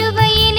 சிலுவையே